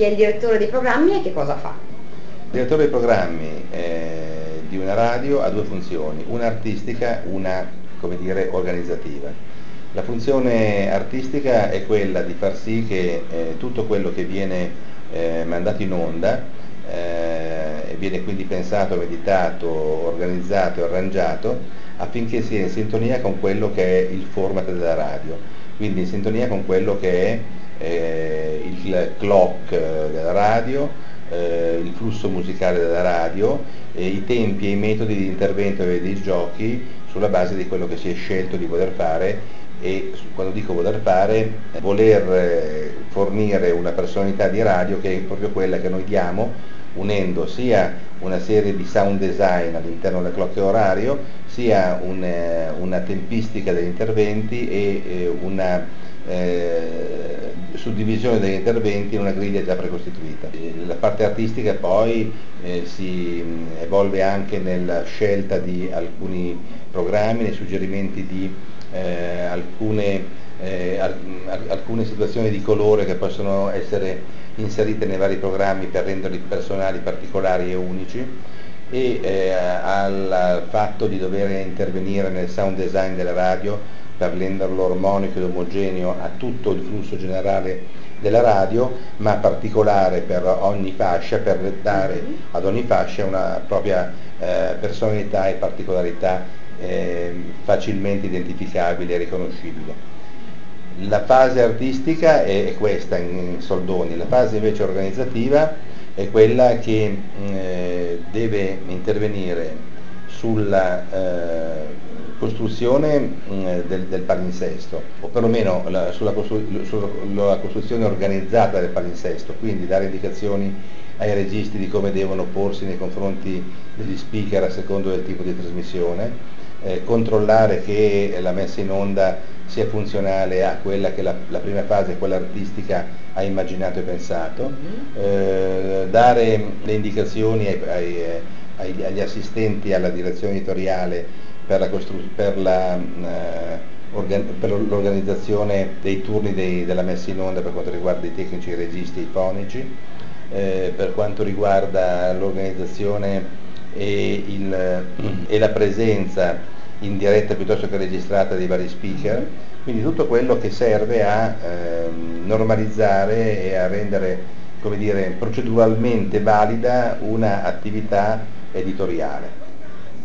chi è il direttore dei programmi e che cosa fa. Il direttore dei programmi eh, di una radio ha due funzioni, una artistica, una come dire, organizzativa. La funzione artistica è quella di far sì che eh, tutto quello che viene eh, mandato in onda eh, viene quindi pensato, meditato, organizzato e arrangiato affinché sia in sintonia con quello che è il format della radio, quindi in sintonia con quello che è eh, il clock della radio, eh, il flusso musicale della radio, eh, i tempi e i metodi di intervento dei giochi sulla base di quello che si è scelto di voler fare e quando dico voler fare, voler eh, fornire una personalità di radio che è proprio quella che noi diamo unendo sia una serie di sound design all'interno del clock orario, sia un, eh, una tempistica degli interventi e eh, una eh, suddivisione degli interventi in una griglia già precostituita. La parte artistica poi eh, si evolve anche nella scelta di alcuni programmi, nei suggerimenti di eh, alcune, eh, alcune situazioni di colore che possono essere inserite nei vari programmi per renderli personali, particolari e unici e eh, al fatto di dover intervenire nel sound design della radio per renderlo armonico ed omogeneo a tutto il flusso generale della radio, ma particolare per ogni fascia, per dare mm-hmm. ad ogni fascia una propria eh, personalità e particolarità eh, facilmente identificabile e riconoscibile. La fase artistica è questa in soldoni, la fase invece organizzativa è quella che mm, eh, deve intervenire sulla eh, costruzione mh, mm, del, del, palinsesto, o perlomeno la, sulla, costru- sulla, costruzione organizzata del palinsesto, quindi dare indicazioni ai registi di come devono porsi nei confronti degli speaker a secondo del tipo di trasmissione, eh, controllare che la messa in onda sia funzionale a quella che la, la prima fase, quella artistica, ha immaginato e pensato, mm-hmm. eh, dare le indicazioni ai, ai, ai, agli assistenti alla direzione editoriale eh, per l'organizzazione dei turni dei, della messa in onda per quanto riguarda i tecnici, i registi, i fonici, eh, per quanto riguarda l'organizzazione e, e la presenza in diretta piuttosto che registrata dei vari speaker, quindi tutto quello che serve a ehm, normalizzare e a rendere come dire, proceduralmente valida un'attività editoriale.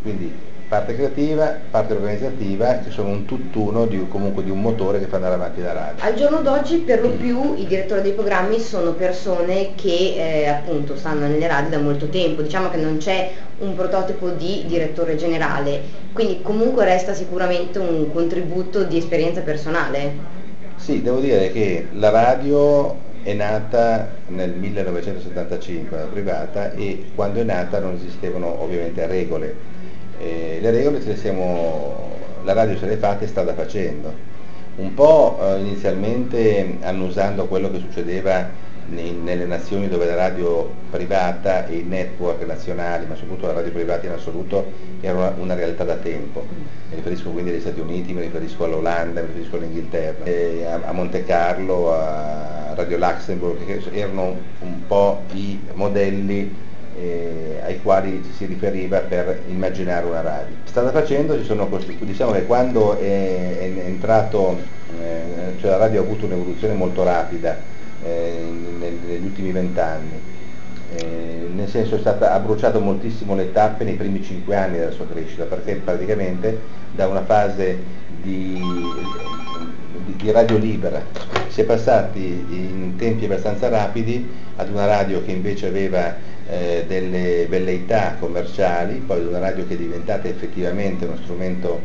Quindi parte creativa, parte organizzativa, che sono un tutt'uno di, comunque di un motore che fa andare avanti la radio. Al giorno d'oggi per lo più i direttori dei programmi sono persone che eh, appunto stanno nelle radio da molto tempo, diciamo che non c'è un prototipo di direttore generale, quindi comunque resta sicuramente un contributo di esperienza personale. Sì, devo dire che la radio è nata nel 1975, la privata, e quando è nata non esistevano ovviamente regole e le regole ce le siamo, la radio se le fa e strada facendo. Un po' eh, inizialmente annusando quello che succedeva nei, nelle nazioni dove la radio privata e i network nazionali, ma soprattutto la radio privata in assoluto, era una, una realtà da tempo. Mi riferisco quindi agli Stati Uniti, mi riferisco all'Olanda, mi riferisco all'Inghilterra, a, a Monte Carlo, a Radio Luxembourg, che erano un po' i modelli eh, ai quali si riferiva per immaginare una radio. Strada facendo ci sono costituiti, diciamo che quando è, è entrato, eh, cioè la radio ha avuto un'evoluzione molto rapida eh, negli ultimi vent'anni, eh, nel senso stata, ha bruciato moltissimo le tappe nei primi cinque anni della sua crescita, perché praticamente da una fase di, di radio libera si è passati in tempi abbastanza rapidi ad una radio che invece aveva eh, delle velleità commerciali, poi una radio che è diventata effettivamente uno strumento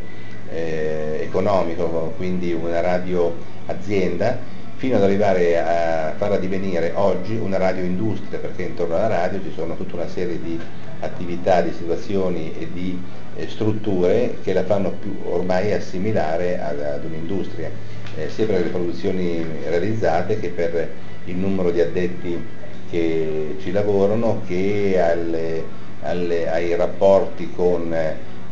eh, economico, quindi una radio azienda, fino ad arrivare a farla divenire oggi una radio industria, perché intorno alla radio ci sono tutta una serie di attività, di situazioni e di eh, strutture che la fanno più ormai assimilare ad, ad un'industria, eh, sia per le produzioni realizzate che per il numero di addetti che ci lavorano che alle, alle, ai rapporti con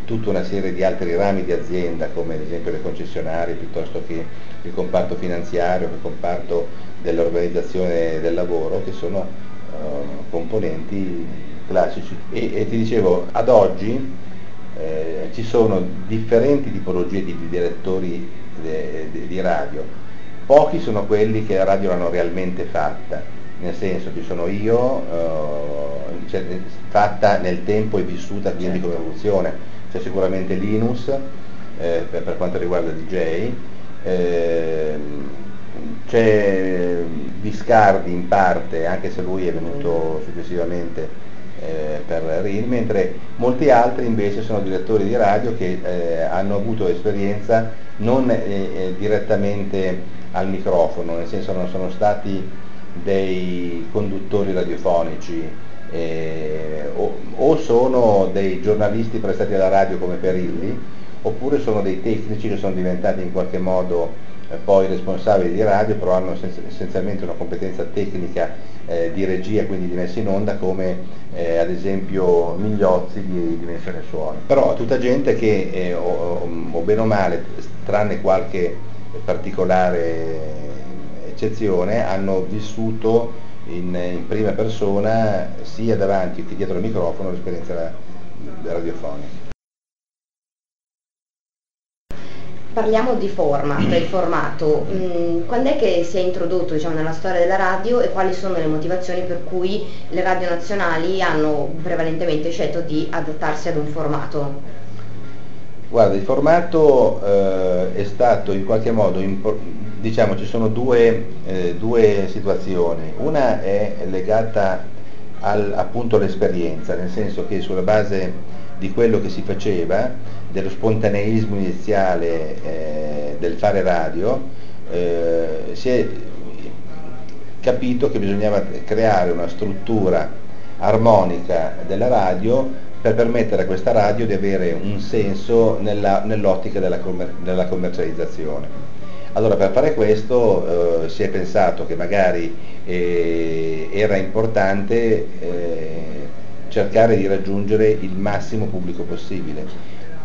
tutta una serie di altri rami di azienda come ad esempio le concessionarie piuttosto che il comparto finanziario, il comparto dell'organizzazione del lavoro che sono uh, componenti classici. E, e, ti dicevo, ad oggi eh, ci sono differenti tipologie di, di direttori de, de, di radio, pochi sono quelli che la radio l'hanno realmente fatta, nel senso ci sono io, eh, cioè, fatta nel tempo e vissuta quindi come evoluzione, c'è sicuramente Linus eh, per, per, quanto riguarda DJ, eh, c'è Viscardi in parte, anche se lui è venuto successivamente eh, per RIN, mentre molti altri invece sono direttori di radio che eh, hanno avuto esperienza non eh, eh direttamente al microfono, nel senso non sono stati dei conduttori radiofonici eh, o, o, sono dei giornalisti prestati alla radio come Perilli, oppure sono dei tecnici che sono diventati in qualche modo eh, poi responsabili di radio, però hanno essenzialmente una competenza tecnica eh, di regia, quindi di messa in onda, come eh, ad esempio Migliozzi di Dimensione Suono. Però tutta gente che, eh, o, o bene o male, tranne qualche particolare eccezione, hanno vissuto in, in, prima persona sia davanti che dietro il microfono l'esperienza radiofonica. Parliamo di format, il formato. Mm, quando è che si è introdotto diciamo, nella storia della radio e quali sono le motivazioni per cui le radio nazionali hanno prevalentemente scelto di adattarsi ad un formato? Guarda, il formato eh, è stato in qualche modo, diciamo ci sono due, eh, due situazioni. Una è legata al, appunto all'esperienza, nel senso che sulla base di quello che si faceva, dello spontaneismo iniziale eh, del fare radio, eh, si è capito che bisognava creare una struttura armonica della radio per permettere a questa radio di avere un senso nella, nell'ottica della, commer- della, commercializzazione. Allora per fare questo eh, si è pensato che magari eh, era importante eh, cercare di raggiungere il massimo pubblico possibile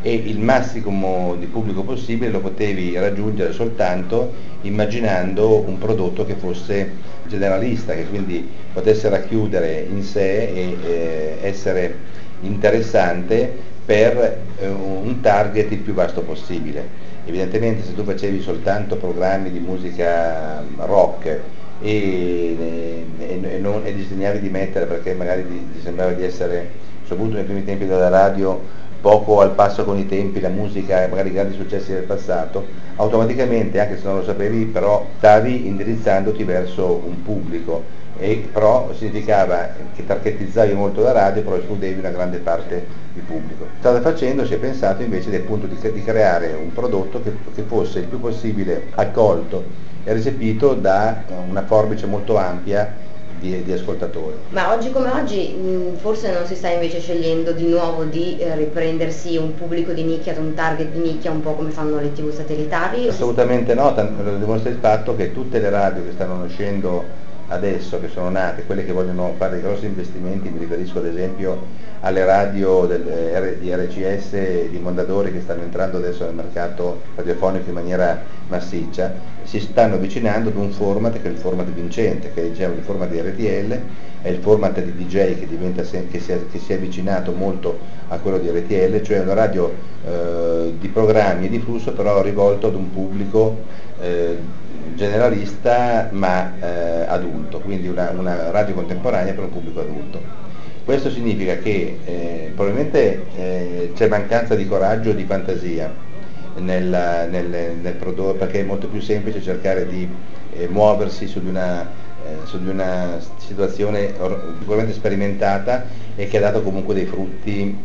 e il massimo di pubblico possibile lo potevi raggiungere soltanto immaginando un prodotto che fosse generalista, che quindi potesse racchiudere in sé e eh, essere interessante per eh, un target il più vasto possibile. Evidentemente se tu facevi soltanto programmi di musica rock e, e, e, non, e disegnavi di mettere perché magari ti, ti, sembrava di essere, soprattutto nei primi tempi della radio, poco al passo con i tempi, la musica e magari i grandi successi del passato, automaticamente, anche se non lo sapevi, però stavi indirizzandoti verso un pubblico e però significava che targetizzavi molto la radio però escludevi una grande parte di pubblico. Strada facendo si è pensato invece del punto di, di creare un prodotto che, che fosse il più possibile accolto e recepito da una forbice molto ampia di, di, ascoltatori. Ma oggi come oggi mh, forse non si sta invece scegliendo di nuovo di eh, riprendersi un pubblico di nicchia, un target di nicchia un po' come fanno le tv satellitari? Assolutamente no, lo dimostra il fatto che tutte le radio che stanno nascendo adesso che sono nate, quelle che vogliono fare dei grossi investimenti, mi riferisco ad esempio alle radio del, eh, di RCS e di Mondadori che stanno entrando adesso nel mercato radiofonico in maniera massiccia, si stanno avvicinando ad un format che è il format vincente, che è diciamo, il format di RTL, è il format di DJ che, diventa, che, si, è, che si è avvicinato molto a quello di RTL, cioè una radio eh, di programmi e di flusso però rivolto ad un pubblico eh, generalista ma eh, adulto, quindi una, una, radio contemporanea per un pubblico adulto. Questo significa che eh, probabilmente eh, c'è mancanza di coraggio e di fantasia nel, nel, nel, prodotto, perché è molto più semplice cercare di eh, muoversi su di, una, eh, su di una situazione sicuramente sperimentata e che ha dato comunque dei frutti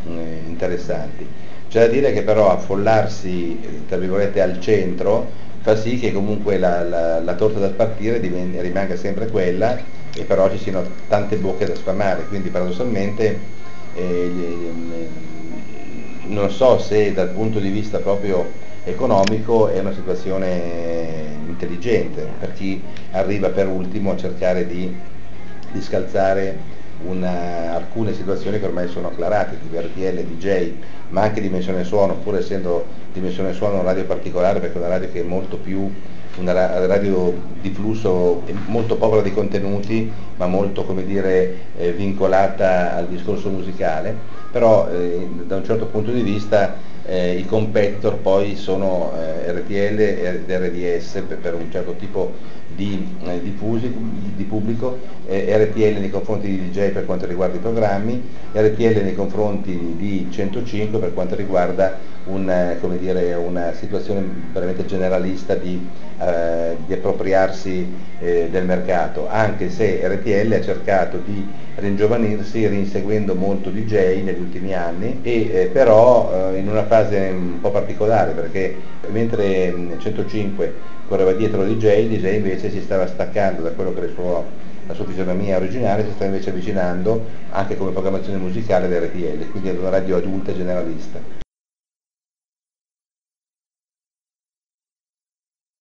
interessanti. C'è da dire che però affollarsi tra virgolette al centro fa sì che comunque la, la, la torta da spartire diventi, rimanga sempre quella e però ci siano tante bocche da sfamare, quindi paradossalmente eh, non so se dal punto di vista proprio economico è una situazione intelligente per chi arriva per ultimo a cercare di, di scalzare una, alcune situazioni che ormai sono acclarate, tipo RTL, DJ, ma anche Dimensione Suono, pur essendo Dimensione Suono una radio particolare perché è una radio che è molto più una radio di flusso molto povera di contenuti ma molto come dire, eh, vincolata al discorso musicale, però eh, da un certo punto di vista eh, i competitor poi sono eh, RTL ed RDS per, per, un certo tipo di, eh, di, fusi, di pubblico, eh, RTL nei confronti di DJ per quanto riguarda i programmi, RTL nei confronti di 105 per quanto riguarda un, eh, dire, una situazione veramente generalista di, eh, di appropriarsi eh, del mercato, anche se RTL ha cercato di ringiovanirsi rinseguendo molto DJ negli ultimi anni e eh, però in una fase un po' particolare perché mentre 105 correva dietro DJ, DJ invece si stava staccando da quello che era suo, la sua fisionomia originale, si stava invece avvicinando anche come programmazione musicale da RTL, quindi ad una radio adulta e generalista.